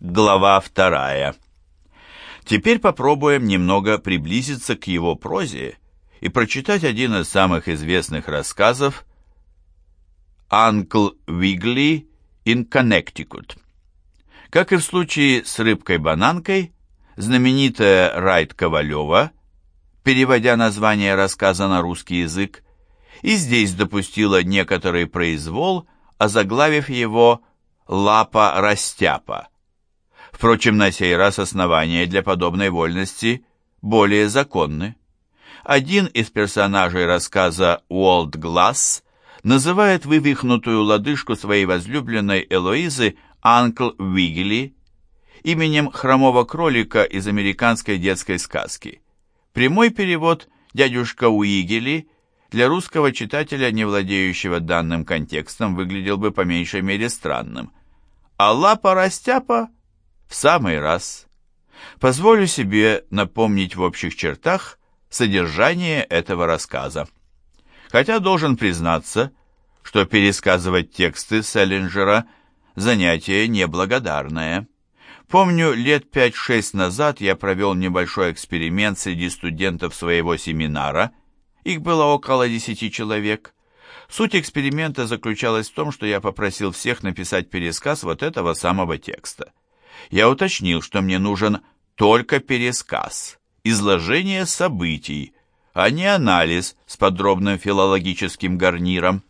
Глава вторая. Теперь попробуем немного приблизиться к его прозе и прочитать один из самых известных рассказов «Анкл Вигли in Connecticut». Как и в случае с рыбкой-бананкой, знаменитая Райт Ковалева, переводя название рассказа на русский язык, и здесь допустила некоторый произвол, озаглавив его «Лапа-растяпа». Впрочем, на сей раз основания для подобной вольности более законны. Один из персонажей рассказа Уолт Гласс называет вывихнутую лодыжку своей возлюбленной Элоизы Анкл Вигли именем хромого кролика из американской детской сказки. Прямой перевод «дядюшка Уигели» для русского читателя, не владеющего данным контекстом, выглядел бы по меньшей мере странным. А лапа-растяпа в самый раз. Позволю себе напомнить в общих чертах содержание этого рассказа. Хотя должен признаться, что пересказывать тексты Селлинджера – занятие неблагодарное. Помню, лет 5-6 назад я провел небольшой эксперимент среди студентов своего семинара, их было около 10 человек. Суть эксперимента заключалась в том, что я попросил всех написать пересказ вот этого самого текста. Я уточнил, что мне нужен только пересказ, изложение событий, а не анализ с подробным филологическим гарниром.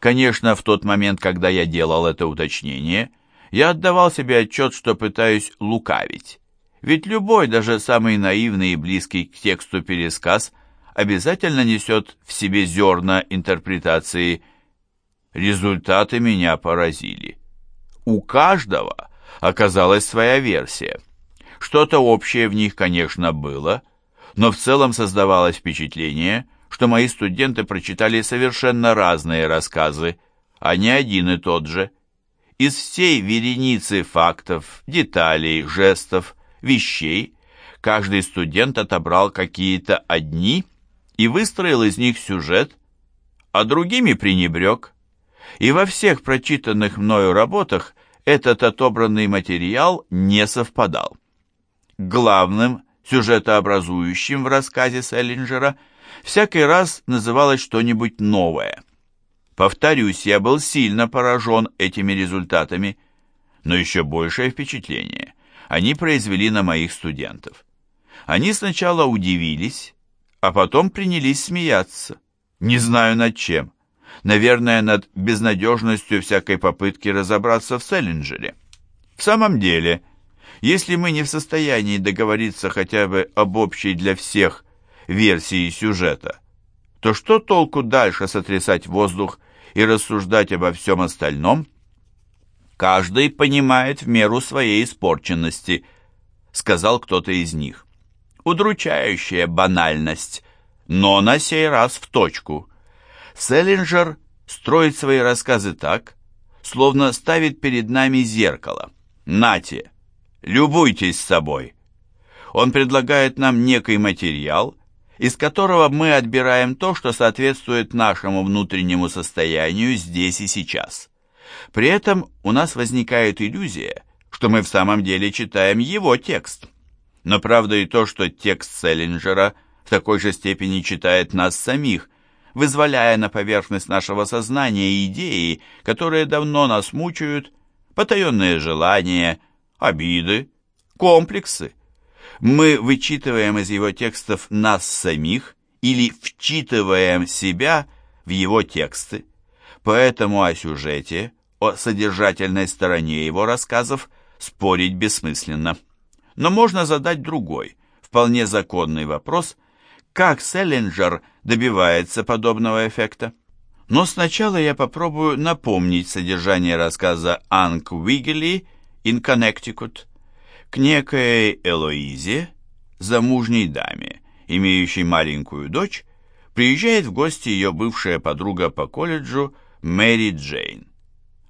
Конечно, в тот момент, когда я делал это уточнение, я отдавал себе отчет, что пытаюсь лукавить. Ведь любой, даже самый наивный и близкий к тексту пересказ обязательно несет в себе зерна интерпретации. Результаты меня поразили. У каждого оказалась своя версия. Что-то общее в них, конечно, было, но в целом создавалось впечатление, что мои студенты прочитали совершенно разные рассказы, а не один и тот же. Из всей вереницы фактов, деталей, жестов, вещей каждый студент отобрал какие-то одни и выстроил из них сюжет, а другими пренебрег. И во всех прочитанных мною работах этот отобранный материал не совпадал. Главным сюжетообразующим в рассказе Селлинджера всякий раз называлось что-нибудь новое. Повторюсь, я был сильно поражен этими результатами, но еще большее впечатление они произвели на моих студентов. Они сначала удивились, а потом принялись смеяться. Не знаю над чем наверное, над безнадежностью всякой попытки разобраться в Селлинджере. В самом деле, если мы не в состоянии договориться хотя бы об общей для всех версии сюжета, то что толку дальше сотрясать воздух и рассуждать обо всем остальном? Каждый понимает в меру своей испорченности, сказал кто-то из них. Удручающая банальность, но на сей раз в точку – Селлинджер строит свои рассказы так, словно ставит перед нами зеркало. Нате, любуйтесь собой. Он предлагает нам некий материал, из которого мы отбираем то, что соответствует нашему внутреннему состоянию здесь и сейчас. При этом у нас возникает иллюзия, что мы в самом деле читаем его текст. Но правда и то, что текст Селлинджера в такой же степени читает нас самих, вызволяя на поверхность нашего сознания идеи, которые давно нас мучают, потаенные желания, обиды, комплексы. Мы вычитываем из его текстов нас самих или вчитываем себя в его тексты. Поэтому о сюжете, о содержательной стороне его рассказов спорить бессмысленно. Но можно задать другой, вполне законный вопрос – как Селлинджер добивается подобного эффекта. Но сначала я попробую напомнить содержание рассказа «Анк Уигли in Connecticut» к некой Элоизе, замужней даме, имеющей маленькую дочь, приезжает в гости ее бывшая подруга по колледжу Мэри Джейн.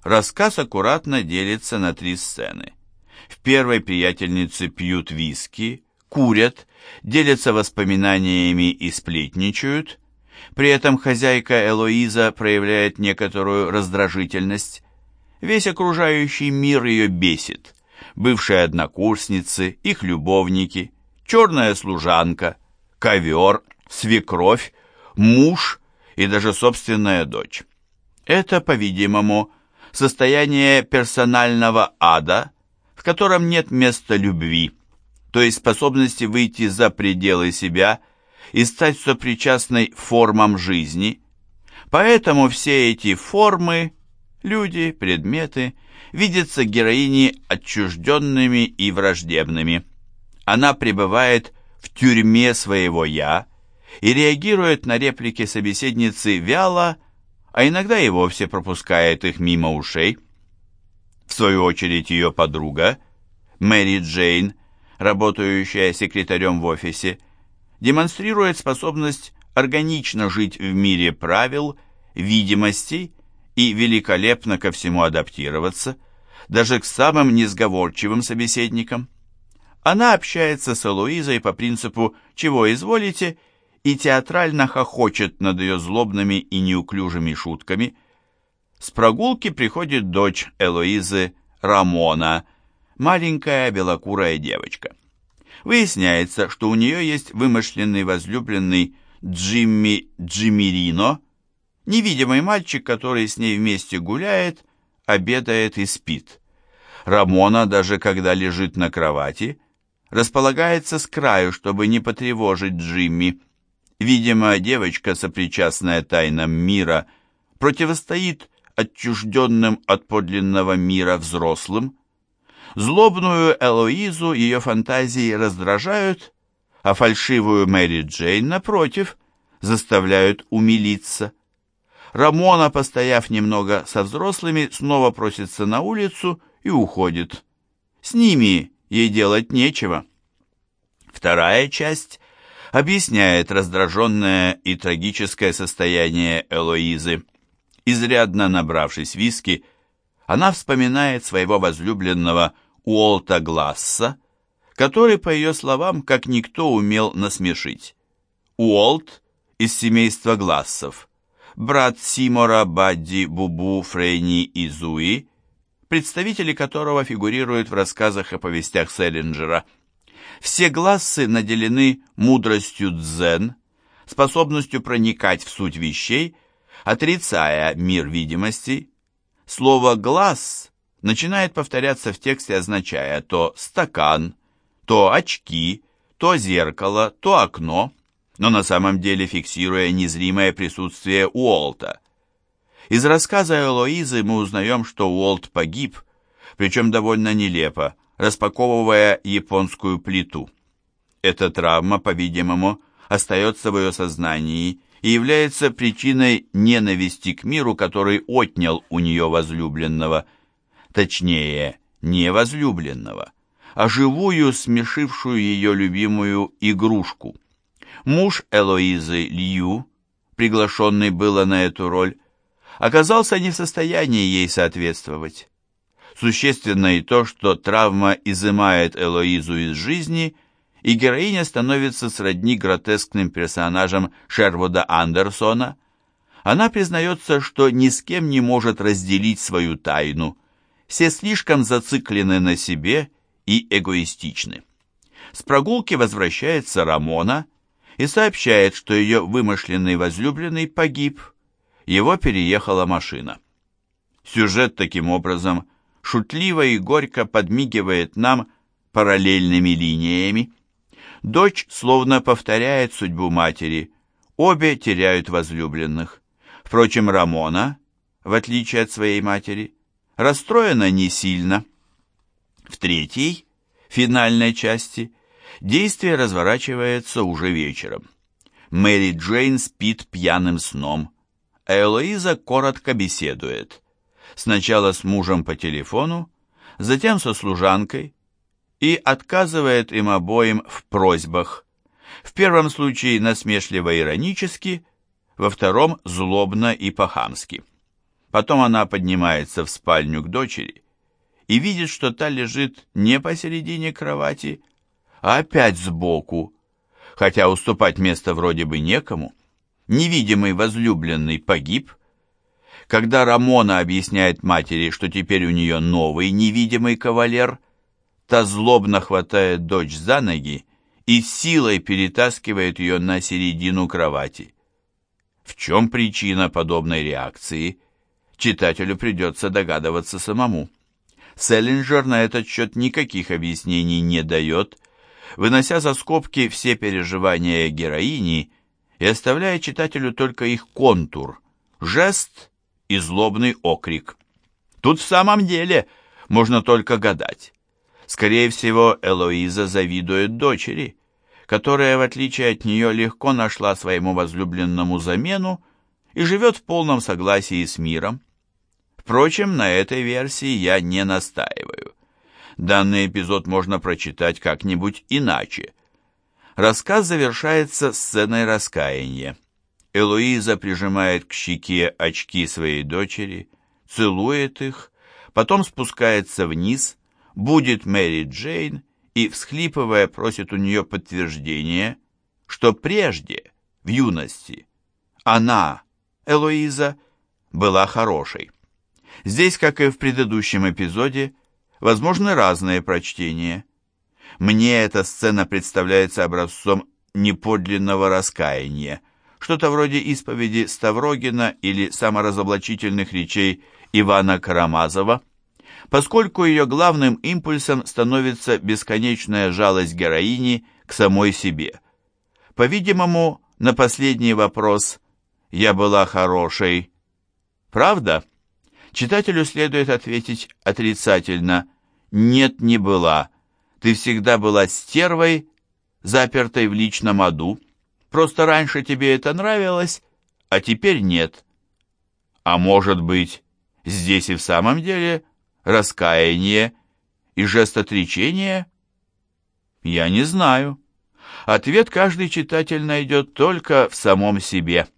Рассказ аккуратно делится на три сцены. В первой приятельницы пьют виски, курят, делятся воспоминаниями и сплетничают. При этом хозяйка Элоиза проявляет некоторую раздражительность. Весь окружающий мир ее бесит. бывшие однокурсницы, их любовники, черная служанка, ковер, свекровь, муж и даже собственная дочь. Это, по-видимому, состояние персонального ада, в котором нет места любви, то есть способности выйти за пределы себя и стать сопричастной формам жизни. Поэтому все эти формы, люди, предметы, видятся героине отчужденными и враждебными. Она пребывает в тюрьме своего «я» и реагирует на реплики собеседницы вяло, а иногда и вовсе пропускает их мимо ушей. В свою очередь ее подруга, Мэри Джейн, работающая секретарем в офисе, демонстрирует способность органично жить в мире правил, видимостей и великолепно ко всему адаптироваться, даже к самым несговорчивым собеседникам. Она общается с Элоизой по принципу «чего изволите» и театрально хохочет над ее злобными и неуклюжими шутками. С прогулки приходит дочь Элоизы Рамона, маленькая белокурая девочка. Выясняется, что у нее есть вымышленный возлюбленный Джимми Джимирино, невидимый мальчик, который с ней вместе гуляет, обедает и спит. Рамона, даже когда лежит на кровати, располагается с краю, чтобы не потревожить Джимми. Видимо, девочка, сопричастная тайнам мира, противостоит отчужденным от подлинного мира взрослым. Злобную Элоизу ее фантазии раздражают, а фальшивую Мэри Джейн, напротив, заставляют умилиться. Рамона, постояв немного со взрослыми, снова просится на улицу и уходит. С ними ей делать нечего. Вторая часть объясняет раздраженное и трагическое состояние Элоизы. Изрядно набравшись виски, она вспоминает своего возлюбленного Уолта Гласса, который, по ее словам, как никто умел насмешить. Уолт из семейства Глассов, брат Симора, Бадди, Бубу, Фрейни и Зуи, представители которого фигурируют в рассказах и повестях Селлинджера – все глассы наделены мудростью дзен, способностью проникать в суть вещей, отрицая мир видимости. Слово «глаз» начинает повторяться в тексте, означая то «стакан», то «очки», то «зеркало», то «окно», но на самом деле фиксируя незримое присутствие Уолта. Из рассказа Элоизы мы узнаем, что Уолт погиб, причем довольно нелепо, распаковывая японскую плиту. Эта травма, по-видимому, остается в ее сознании и является причиной ненависти к миру, который отнял у нее возлюбленного. Точнее, не возлюбленного, а живую, смешившую ее любимую игрушку. Муж Элоизы Лью, приглашенный было на эту роль, оказался не в состоянии ей соответствовать. Существенно и то, что травма изымает Элоизу из жизни, и героиня становится сродни гротескным персонажам Шервуда Андерсона. Она признается, что ни с кем не может разделить свою тайну. Все слишком зациклены на себе и эгоистичны. С прогулки возвращается Рамона и сообщает, что ее вымышленный возлюбленный погиб. Его переехала машина. Сюжет таким образом – шутливо и горько подмигивает нам параллельными линиями. Дочь словно повторяет судьбу матери, обе теряют возлюбленных. Впрочем, Рамона, в отличие от своей матери, расстроена не сильно. В третьей, финальной части, действие разворачивается уже вечером. Мэри Джейн спит пьяным сном, а Элоиза коротко беседует – сначала с мужем по телефону, затем со служанкой, и отказывает им обоим в просьбах. В первом случае насмешливо-иронически, во втором злобно и по-хамски. Потом она поднимается в спальню к дочери и видит, что та лежит не посередине кровати, а опять сбоку, хотя уступать место вроде бы некому. Невидимый возлюбленный погиб, когда Рамона объясняет матери, что теперь у нее новый невидимый кавалер, та злобно хватает дочь за ноги и силой перетаскивает ее на середину кровати. В чем причина подобной реакции, читателю придется догадываться самому. Селлинджер на этот счет никаких объяснений не дает, вынося за скобки все переживания героини и оставляя читателю только их контур, жест и злобный окрик. Тут в самом деле можно только гадать. Скорее всего, Элоиза завидует дочери, которая, в отличие от нее, легко нашла своему возлюбленному замену и живет в полном согласии с миром. Впрочем, на этой версии я не настаиваю. Данный эпизод можно прочитать как-нибудь иначе. Рассказ завершается сценой раскаяния. Элоиза прижимает к щеке очки своей дочери, целует их, потом спускается вниз, будет Мэри Джейн и, всхлипывая, просит у нее подтверждение, что прежде, в юности, она, Элоиза, была хорошей. Здесь, как и в предыдущем эпизоде, возможны разные прочтения. Мне эта сцена представляется образцом неподлинного раскаяния, что-то вроде исповеди Ставрогина или саморазоблачительных речей Ивана Карамазова, поскольку ее главным импульсом становится бесконечная жалость героини к самой себе. По-видимому, на последний вопрос «Я была хорошей» правда? Читателю следует ответить отрицательно «Нет, не была. Ты всегда была стервой, запертой в личном аду. Просто раньше тебе это нравилось, а теперь нет». А может быть, здесь и в самом деле раскаяние и жест отречения? Я не знаю. Ответ каждый читатель найдет только в самом себе.